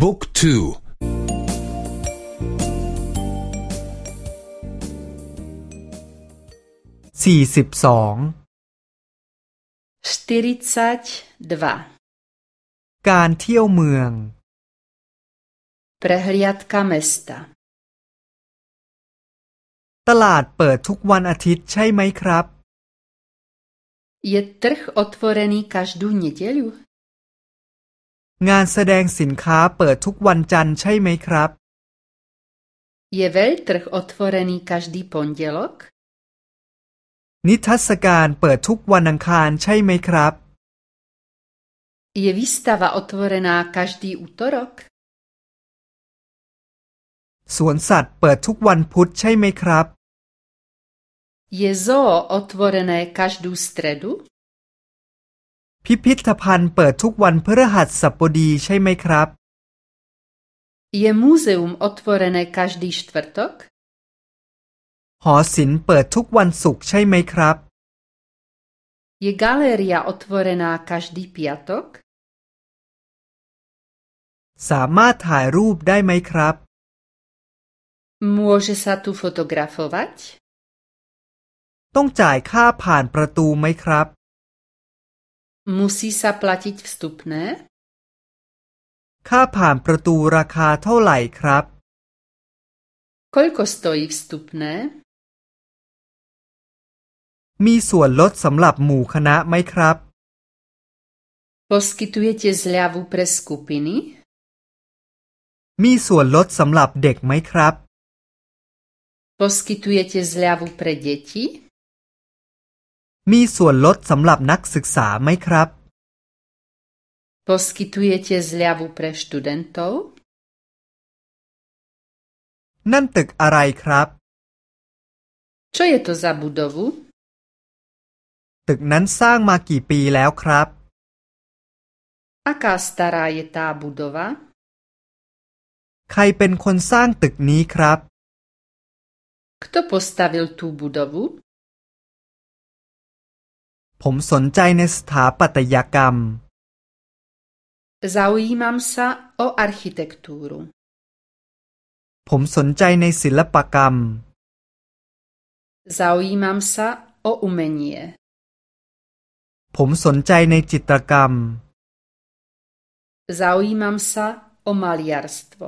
บุ๊กทูสี่สิบสองการเที่ยวเมือง Prehliadka mesta ตลาดเปิดทุกวันอาทิตย์ใช่ไหมครับ Je trh otvorený každú nedeľu? งานแสดงสินค้าเปิดทุกวันจันทร์ใช่ไหมครับ Je veľtrh otvorený každý pondelok? นิทรรศการเปิดทุกวันอังคารใช่ไหมครับ Je výstava otvorená každý útorok? สวนสัตว์เปิดทุกวันพุธใช่ไหมครับ Je zoo otvorené každú stredu? พิพิธภัณฑ์เปิดทุกวันพฤหัสบดีใช่ไหมครับ Je múzeum otvorené každý štvrtok? หอศิลป์เปิดทุกวันศุกร์ใช่ไหมครับ Je galéria otvorená každý piatok? สามารถถ่ายรูปได้ไหมครับ Môže sa tu fotografovať? ต้องจ่ายค่าผ่านประตูไหมครับ Musí sa platiť vstupné? ค่าผ่านประตูราคาเท่าไหร่ครับ Koľko stojí vstupné? มีส่วนลดสำหรับหมู่คณะไหมครับ Poskytujete zľavu pre skupiny? มีส่วนลดสำหรับเด็กไหมครับ Poskytujete zľavu pre deti? มีส่วนลดสำหรับนักศึกษาไหมครับ Poskytujete zľavu pre študentov? นั่นตึกอะไรครับ Čo je to za budovu? ตึกนั้นสร้างมากี่ปีแล้วครับ Aká stará je tá budova? ใครเป็นคนสร้างตึกนี้ครับ Kto postavil tú budovu? ผมสนใจในสถาปัตยกรรม Zaujímam sa o architektúru. ผมสนใจในศิลปกรรม Zaujímam sa o umenie. ผมสนใจในจิตรกรรม Zaujímam sa o maliarstvo.